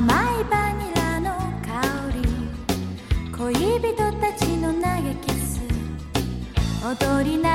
甘いバニラの香り。恋人たちの投げキス踊りながら